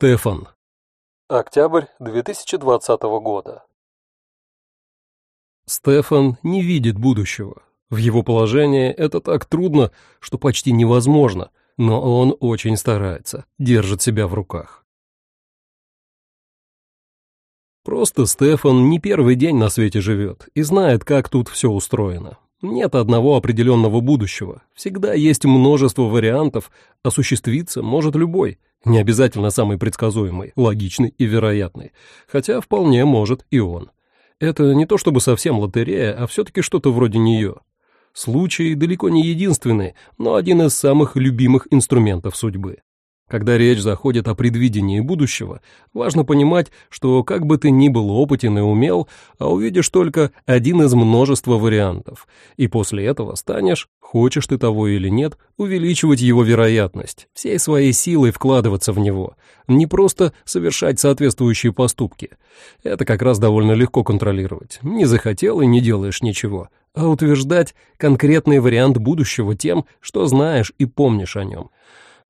Стефан. Октябрь 2020 года. Стефан не видит будущего. В его положении это так трудно, что почти невозможно, но он очень старается, держит себя в руках. Просто Стефан не первый день на свете живет и знает, как тут все устроено. Нет одного определенного будущего. Всегда есть множество вариантов, осуществиться может любой – не обязательно самый предсказуемый, логичный и вероятный, хотя вполне может и он. Это не то чтобы совсем лотерея, а все-таки что-то вроде нее. Случай далеко не единственный, но один из самых любимых инструментов судьбы. Когда речь заходит о предвидении будущего, важно понимать, что как бы ты ни был опытен и умел, а увидишь только один из множества вариантов, и после этого станешь, хочешь ты того или нет, увеличивать его вероятность, всей своей силой вкладываться в него, не просто совершать соответствующие поступки. Это как раз довольно легко контролировать. Не захотел и не делаешь ничего, а утверждать конкретный вариант будущего тем, что знаешь и помнишь о нем –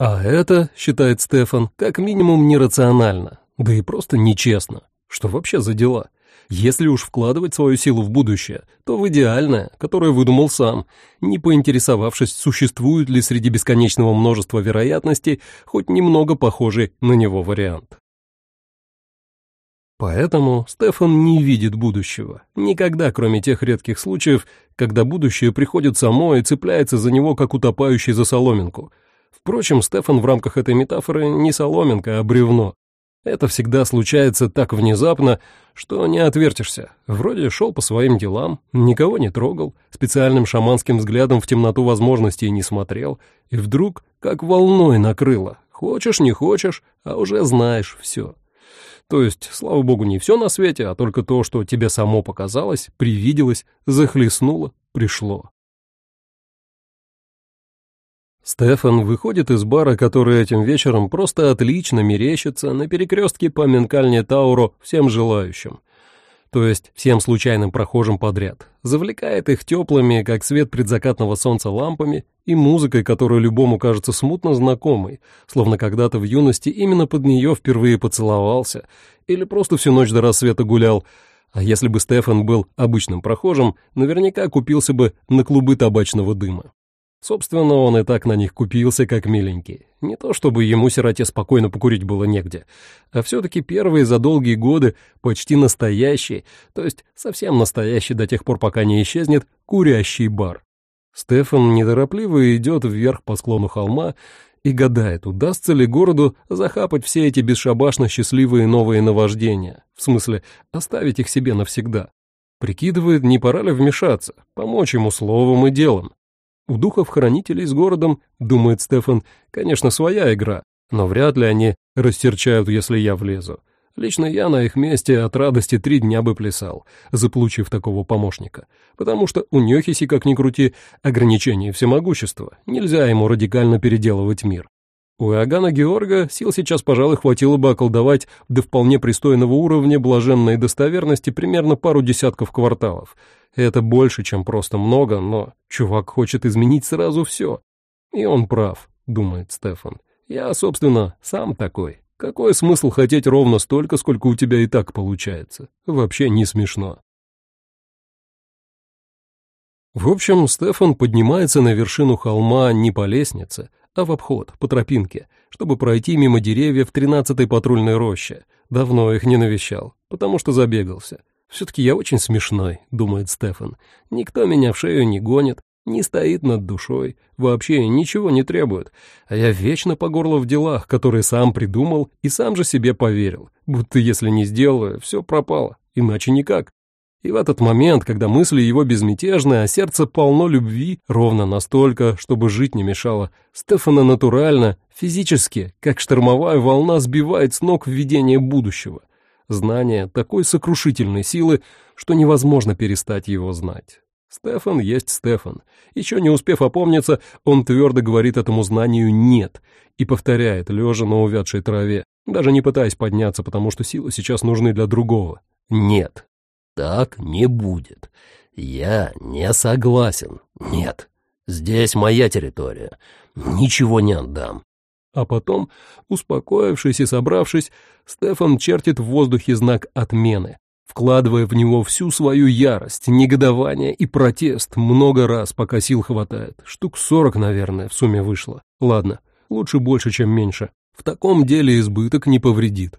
а это, считает Стефан, как минимум нерационально, да и просто нечестно. Что вообще за дела? Если уж вкладывать свою силу в будущее, то в идеальное, которое выдумал сам, не поинтересовавшись, существует ли среди бесконечного множества вероятностей хоть немного похожий на него вариант. Поэтому Стефан не видит будущего. Никогда, кроме тех редких случаев, когда будущее приходит само и цепляется за него, как утопающий за соломинку – Впрочем, Стефан в рамках этой метафоры не соломинка, а бревно. Это всегда случается так внезапно, что не отвертишься. Вроде шел по своим делам, никого не трогал, специальным шаманским взглядом в темноту возможностей не смотрел, и вдруг как волной накрыло. Хочешь, не хочешь, а уже знаешь все. То есть, слава богу, не все на свете, а только то, что тебе само показалось, привиделось, захлестнуло, пришло. Стефан выходит из бара, который этим вечером просто отлично мерещится на перекрестке по Менкальне Тауру всем желающим. То есть всем случайным прохожим подряд. Завлекает их теплыми, как свет предзакатного солнца лампами, и музыкой, которая любому кажется смутно знакомой, словно когда-то в юности именно под нее впервые поцеловался или просто всю ночь до рассвета гулял, а если бы Стефан был обычным прохожим, наверняка купился бы на клубы табачного дыма. Собственно, он и так на них купился, как миленький. Не то чтобы ему, сироте, спокойно покурить было негде, а все-таки первые за долгие годы почти настоящий, то есть совсем настоящий до тех пор, пока не исчезнет, курящий бар. Стефан неторопливо идет вверх по склону холма и гадает, удастся ли городу захапать все эти бесшабашно счастливые новые наваждения, в смысле оставить их себе навсегда. Прикидывает, не пора ли вмешаться, помочь ему словом и делом. У духов-хранителей с городом, думает Стефан, конечно, своя игра, но вряд ли они растерчают, если я влезу. Лично я на их месте от радости три дня бы плясал, заполучив такого помощника, потому что у Нехиси, как ни крути, ограничение всемогущества, нельзя ему радикально переделывать мир. У Иоганна Георга сил сейчас, пожалуй, хватило бы околдовать до вполне пристойного уровня блаженной достоверности примерно пару десятков кварталов, это больше, чем просто много, но чувак хочет изменить сразу все. И он прав, думает Стефан. Я, собственно, сам такой. Какой смысл хотеть ровно столько, сколько у тебя и так получается? Вообще не смешно. В общем, Стефан поднимается на вершину холма не по лестнице, а в обход, по тропинке, чтобы пройти мимо деревьев тринадцатой патрульной рощи. Давно их не навещал, потому что забегался. «Все-таки я очень смешной», — думает Стефан. «Никто меня в шею не гонит, не стоит над душой, вообще ничего не требует, а я вечно по горло в делах, которые сам придумал и сам же себе поверил, будто если не сделаю, все пропало, иначе никак». И в этот момент, когда мысли его безмятежны, а сердце полно любви, ровно настолько, чтобы жить не мешало, Стефана натурально, физически, как штормовая волна сбивает с ног видение будущего. Знание такой сокрушительной силы, что невозможно перестать его знать. Стефан есть Стефан. Еще не успев опомниться, он твердо говорит этому знанию «нет» и повторяет, лежа на увядшей траве, даже не пытаясь подняться, потому что силы сейчас нужны для другого. «Нет, так не будет. Я не согласен. Нет, здесь моя территория. Ничего не отдам. А потом, успокоившись и собравшись, Стефан чертит в воздухе знак отмены, вкладывая в него всю свою ярость, негодование и протест много раз, пока сил хватает. Штук сорок, наверное, в сумме вышло. Ладно, лучше больше, чем меньше. В таком деле избыток не повредит.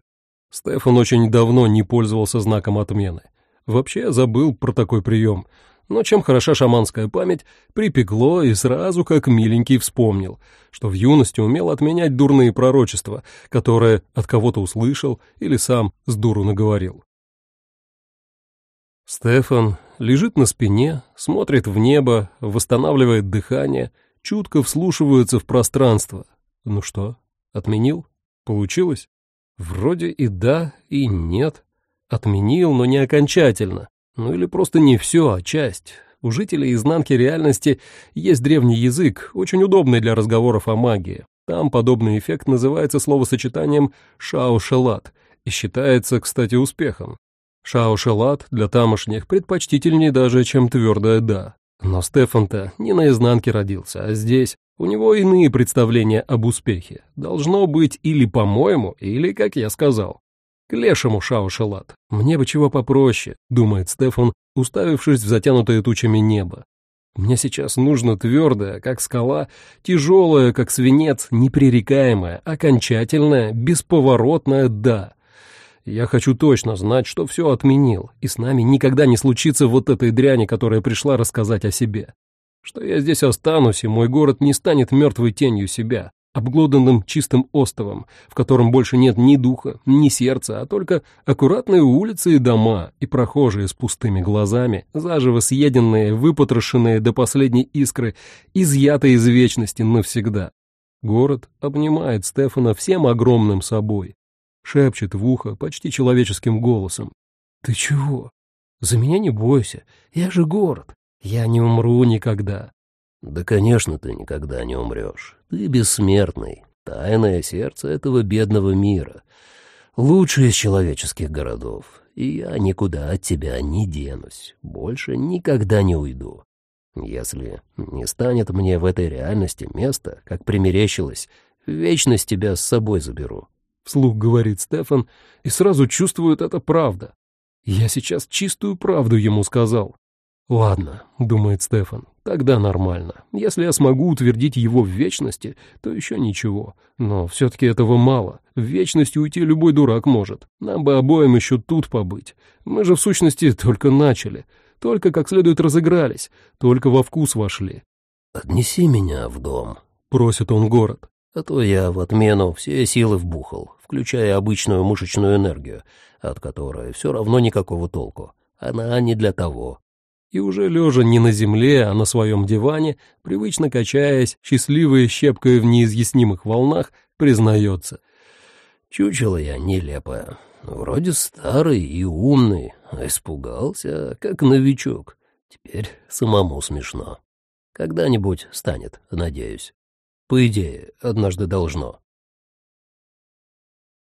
Стефан очень давно не пользовался знаком отмены. Вообще забыл про такой прием — но чем хороша шаманская память, припекло и сразу как миленький вспомнил, что в юности умел отменять дурные пророчества, которые от кого-то услышал или сам с дуру наговорил. Стефан лежит на спине, смотрит в небо, восстанавливает дыхание, чутко вслушивается в пространство. Ну что, отменил? Получилось? Вроде и да, и нет. Отменил, но не окончательно. Ну или просто не все, а часть. У жителей изнанки реальности есть древний язык, очень удобный для разговоров о магии. Там подобный эффект называется словосочетанием «шао-шелат» и считается, кстати, успехом. Шао-шелат для тамошних предпочтительнее даже, чем твердое «да». Но Стефан-то не на изнанке родился, а здесь. У него иные представления об успехе. Должно быть или по-моему, или, как я сказал. К лешему шаушелат. Мне бы чего попроще, думает Стефан, уставившись в затянутое тучами небо. Мне сейчас нужно твердое, как скала, тяжелое, как свинец, непререкаемое, окончательное, бесповоротное «да». Я хочу точно знать, что все отменил, и с нами никогда не случится вот этой дряни, которая пришла рассказать о себе. Что я здесь останусь, и мой город не станет мертвой тенью себя, обглоданным чистым островом, в котором больше нет ни духа, ни сердца, а только аккуратные улицы и дома, и прохожие с пустыми глазами, заживо съеденные, выпотрошенные до последней искры, изъятые из вечности навсегда. Город обнимает Стефана всем огромным собой, шепчет в ухо почти человеческим голосом. «Ты чего? За меня не бойся, я же город, я не умру никогда». «Да, конечно, ты никогда не умрешь. Ты бессмертный, тайное сердце этого бедного мира, лучший из человеческих городов, и я никуда от тебя не денусь, больше никогда не уйду. Если не станет мне в этой реальности места, как примерещилось, вечность тебя с собой заберу». Вслух говорит Стефан, и сразу чувствует это правда. Я сейчас чистую правду ему сказал. «Ладно», — думает Стефан, — «тогда нормально. Если я смогу утвердить его в вечности, то еще ничего. Но все-таки этого мало. В вечности уйти любой дурак может. Нам бы обоим еще тут побыть. Мы же в сущности только начали, только как следует разыгрались, только во вкус вошли». «Отнеси меня в дом», — просит он город. «А то я в отмену все силы вбухал, включая обычную мышечную энергию, от которой все равно никакого толку. Она не для того» и уже лежа не на земле, а на своем диване, привычно качаясь, счастливой щепкой в неизъяснимых волнах, признается. «Чучело я нелепое. Вроде старый и умный, а испугался, как новичок. Теперь самому смешно. Когда-нибудь станет, надеюсь. По идее, однажды должно».